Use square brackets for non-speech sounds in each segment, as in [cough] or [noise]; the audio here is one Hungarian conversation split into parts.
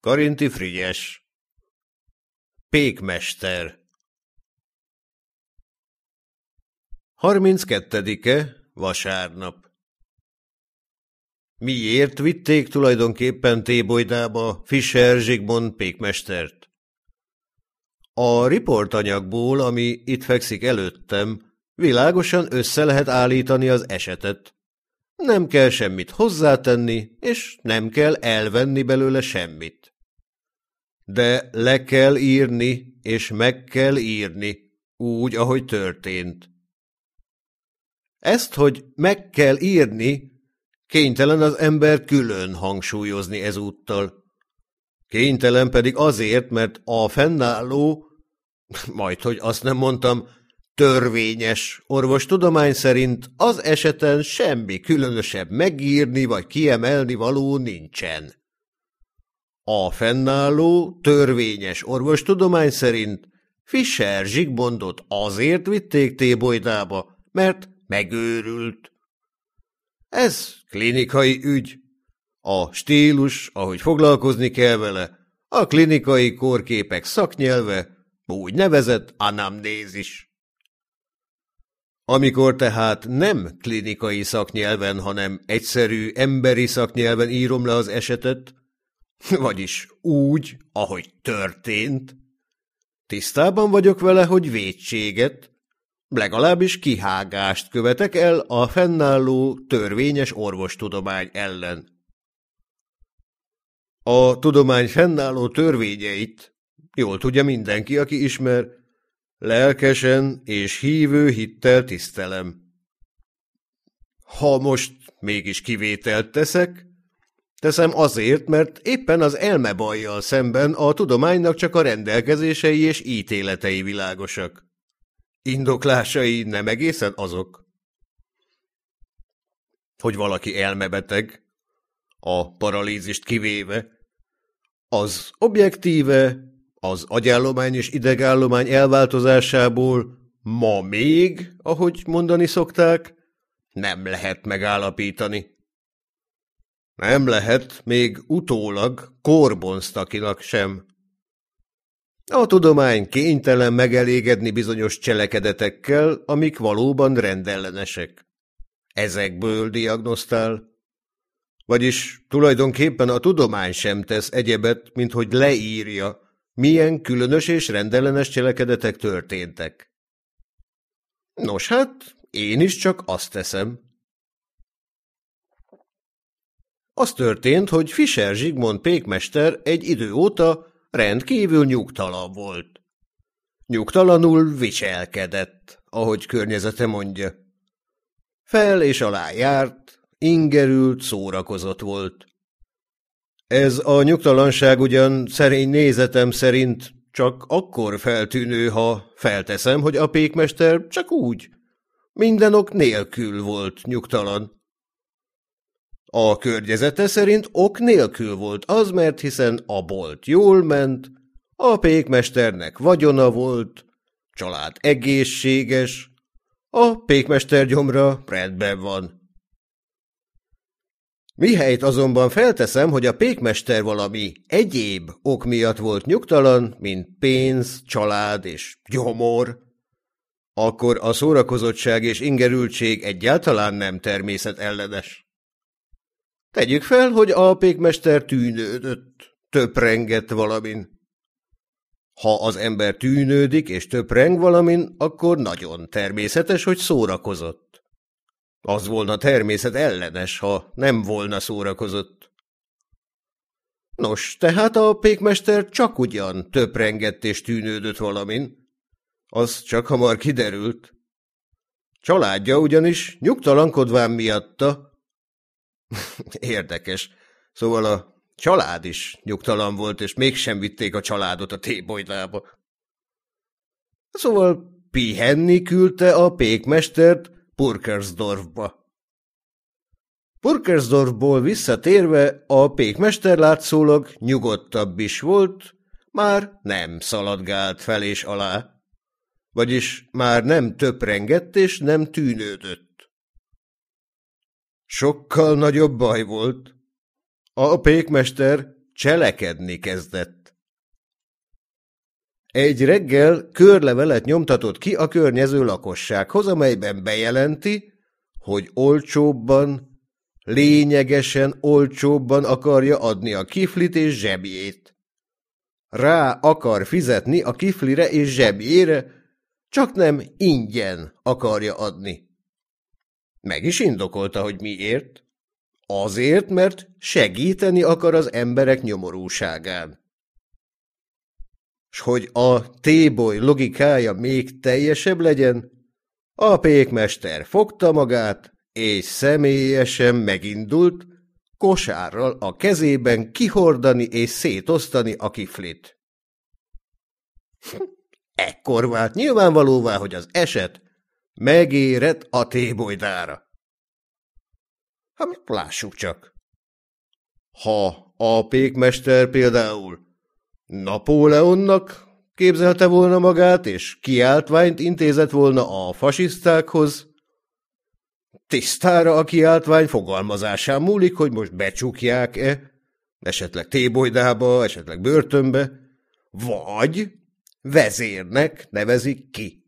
Karinti Frigyes Pékmester 32-e vasárnap Miért vitték tulajdonképpen Tébolydába Fischer Zsigmond pékmestert? A riportanyagból, ami itt fekszik előttem, világosan össze lehet állítani az esetet. Nem kell semmit hozzátenni, és nem kell elvenni belőle semmit. De le kell írni, és meg kell írni, úgy, ahogy történt. Ezt, hogy meg kell írni, Kénytelen az ember külön hangsúlyozni ezúttal. Kénytelen pedig azért, mert a fennálló, majd hogy azt nem mondtam, törvényes orvostudomány szerint az eseten semmi különösebb megírni vagy kiemelni való nincsen. A fennálló törvényes orvostudomány szerint Fischer Zsigmondot azért vitték tébolydába, mert megőrült. Ez klinikai ügy. A stílus, ahogy foglalkozni kell vele, a klinikai kórképek szaknyelve, úgy nevezett anamnézis. Amikor tehát nem klinikai szaknyelven, hanem egyszerű emberi szaknyelven írom le az esetet, [laughs] vagyis úgy, ahogy történt, tisztában vagyok vele, hogy védséget, legalábbis kihágást követek el a fennálló törvényes orvostudomány ellen. A tudomány fennálló törvényeit, jól tudja mindenki, aki ismer, lelkesen és hívő hittel tisztelem. Ha most mégis kivételt teszek, teszem azért, mert éppen az elmebajjal szemben a tudománynak csak a rendelkezései és ítéletei világosak. Indoklásai nem egészen azok. Hogy valaki elmebeteg, a paralízist kivéve, az objektíve, az agyállomány és idegállomány elváltozásából ma még, ahogy mondani szokták, nem lehet megállapítani. Nem lehet még utólag korbonztakinak sem. A tudomány kénytelen megelégedni bizonyos cselekedetekkel, amik valóban rendellenesek. Ezekből diagnosztál. Vagyis tulajdonképpen a tudomány sem tesz egyebet, mint hogy leírja, milyen különös és rendellenes cselekedetek történtek. Nos hát, én is csak azt teszem. Az történt, hogy Fischer Zsigmond pékmester egy idő óta rendkívül nyugtalan volt. Nyugtalanul viselkedett, ahogy környezete mondja. Fel és alá járt, ingerült, szórakozott volt. Ez a nyugtalanság ugyan szerény nézetem szerint csak akkor feltűnő, ha felteszem, hogy a pékmester csak úgy, minden ok nélkül volt nyugtalan. A környezete szerint ok nélkül volt az, mert hiszen a bolt jól ment, a pékmesternek vagyona volt, család egészséges, a pékmester gyomra rendben van. Mihelyt azonban felteszem, hogy a pékmester valami egyéb ok miatt volt nyugtalan, mint pénz, család és gyomor, akkor a szórakozottság és ingerültség egyáltalán nem természetellenes. Tegyük fel, hogy a pékmester tűnődött, töprengett valamin. Ha az ember tűnődik és töpreng valamin, akkor nagyon természetes, hogy szórakozott. Az volna természet ellenes, ha nem volna szórakozott. Nos, tehát a pékmester csak ugyan töprengett és tűnődött valamin. Az csak hamar kiderült. Családja ugyanis nyugtalankodván miatta [laughs] Érdekes. Szóval a család is nyugtalan volt, és mégsem vitték a családot a tébolydába. Szóval pihenni küldte a pékmestert Purkersdorfba. Purkersdorfból visszatérve a pékmester látszólag nyugodtabb is volt, már nem szaladgált fel és alá. Vagyis már nem töprengett és nem tűnődött. Sokkal nagyobb baj volt. A pékmester cselekedni kezdett. Egy reggel körlevelet nyomtatott ki a környező lakossághoz, amelyben bejelenti, hogy olcsóbban, lényegesen olcsóbban akarja adni a kiflit és zsebjét. Rá akar fizetni a kiflire és zsebjére, csak nem ingyen akarja adni. Meg is indokolta, hogy miért. Azért, mert segíteni akar az emberek nyomorúságán. S hogy a téboly logikája még teljesebb legyen, a pékmester fogta magát, és személyesen megindult, kosárral a kezében kihordani és szétosztani a kiflit. Ekkor vált nyilvánvalóvá, hogy az eset megérett a tébolydára. Hát lássuk csak. Ha a pékmester például Napóleonnak képzelte volna magát, és kiáltványt intézett volna a fasisztákhoz, tisztára a kiáltvány fogalmazásán múlik, hogy most becsukják-e, esetleg tébolydába, esetleg börtönbe, vagy vezérnek nevezik ki.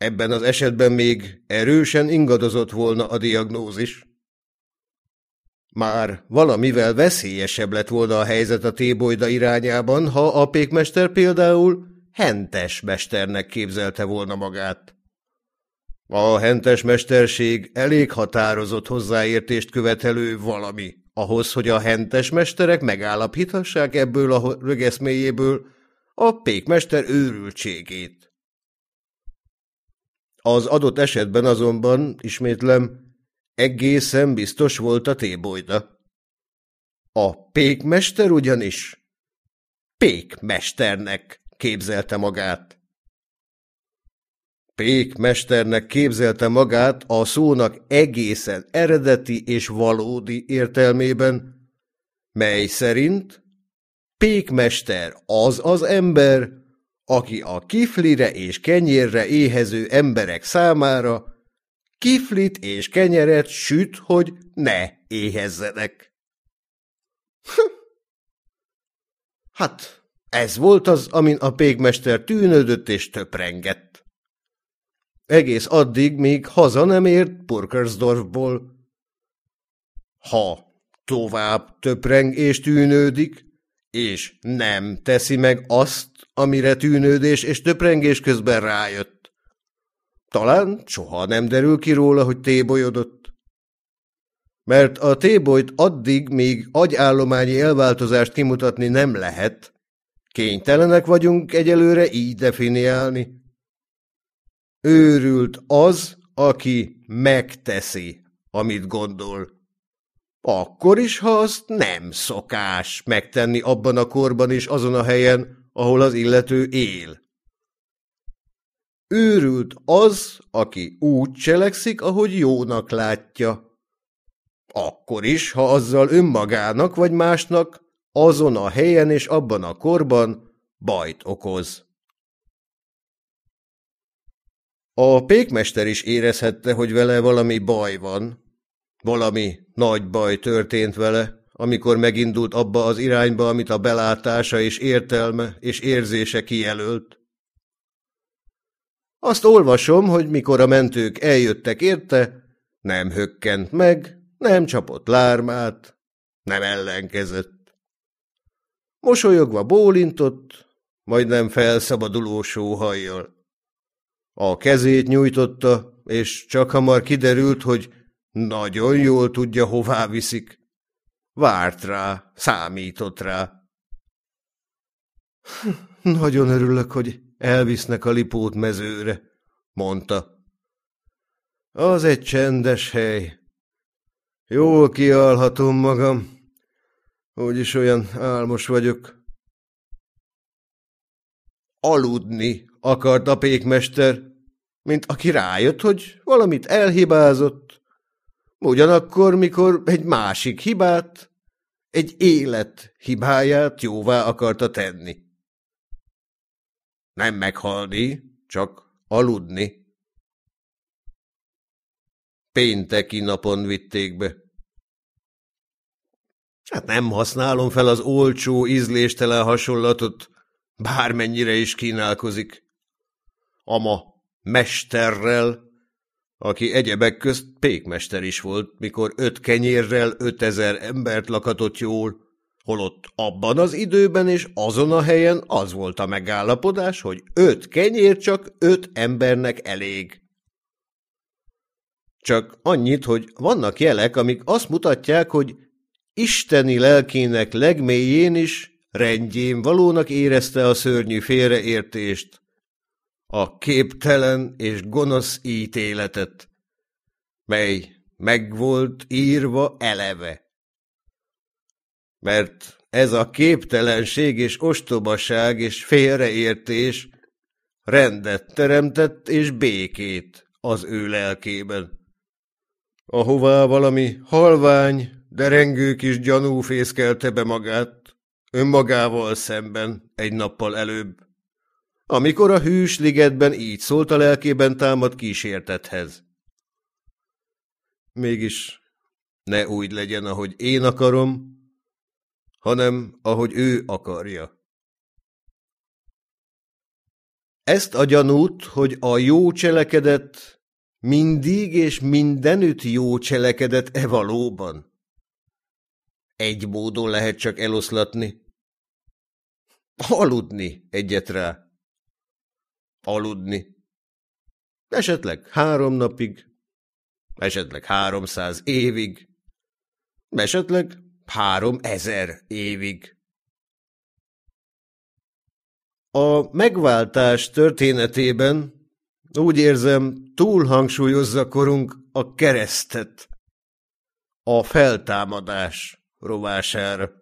Ebben az esetben még erősen ingadozott volna a diagnózis. Már valamivel veszélyesebb lett volna a helyzet a tébolyda irányában, ha a pékmester például hentes mesternek képzelte volna magát. A hentes mesterség elég határozott hozzáértést követelő valami, ahhoz, hogy a hentes mesterek megállapíthassák ebből a rögeszméjéből a pékmester őrültségét. Az adott esetben azonban, ismétlem, egészen biztos volt a tébolyda. A pékmester ugyanis pékmesternek képzelte magát. Pékmesternek képzelte magát a szónak egészen eredeti és valódi értelmében, mely szerint pékmester az az ember, aki a kiflire és kenyérre éhező emberek számára kiflit és kenyeret süt, hogy ne éhezzenek. [laughs] hát, ez volt az, amin a pégmester tűnődött és töprengett. Egész addig, míg haza nem ért Purkersdorfból. Ha tovább töpreng és tűnődik, és nem teszi meg azt, amire tűnődés és töprengés közben rájött. Talán soha nem derül ki róla, hogy tébolyodott. Mert a tébolyt addig, míg agyállományi elváltozást kimutatni nem lehet, kénytelenek vagyunk egyelőre így definiálni. Őrült az, aki megteszi, amit gondol. Akkor is, ha azt nem szokás megtenni abban a korban és azon a helyen, ahol az illető él. Őrült az, aki úgy cselekszik, ahogy jónak látja. Akkor is, ha azzal önmagának vagy másnak azon a helyen és abban a korban bajt okoz. A pékmester is érezhette, hogy vele valami baj van. Valami nagy baj történt vele, amikor megindult abba az irányba, amit a belátása és értelme és érzése kijelölt. Azt olvasom, hogy mikor a mentők eljöttek érte, nem hökkent meg, nem csapott lármát, nem ellenkezett. Mosolyogva bólintott, majdnem felszabaduló sóhajjal. A kezét nyújtotta, és csak hamar kiderült, hogy nagyon jól tudja, hová viszik. Várt rá, számított rá. Nagyon örülök, hogy elvisznek a lipót mezőre, mondta. Az egy csendes hely. Jól kialhatom magam. Úgyis olyan álmos vagyok. Aludni akart a pékmester, mint aki rájött, hogy valamit elhibázott. Ugyanakkor, mikor egy másik hibát egy élet hibáját jóvá akarta tenni. Nem meghalni, csak aludni. Pénteki napon vitték be. Hát nem használom fel az olcsó, ízléstelen hasonlatot, bármennyire is kínálkozik. Ama mesterrel, aki egyebek közt pékmester is volt, mikor öt kenyérrel ötezer embert lakatott jól, holott abban az időben és azon a helyen az volt a megállapodás, hogy öt kenyér csak öt embernek elég. Csak annyit, hogy vannak jelek, amik azt mutatják, hogy isteni lelkének legmélyén is rendjén valónak érezte a szörnyű félreértést, a képtelen és gonosz ítéletet, mely meg volt írva eleve. Mert ez a képtelenség és ostobaság és félreértés rendet teremtett és békét az ő lelkében. Ahová valami halvány, derengő kis gyanú fészkelte be magát, önmagával szemben egy nappal előbb, amikor a hűs ligetben így szólt a lelkében támad kísértethez. Mégis ne úgy legyen, ahogy én akarom, hanem ahogy ő akarja. Ezt a gyanút, hogy a jó cselekedet mindig és mindenütt jó cselekedet-e valóban? Egy módon lehet csak eloszlatni. Aludni egyet rá. Aludni. Esetleg három napig, esetleg háromszáz évig, esetleg három ezer évig. A megváltás történetében úgy érzem, túl hangsúlyozza korunk a keresztet, a feltámadás rovására.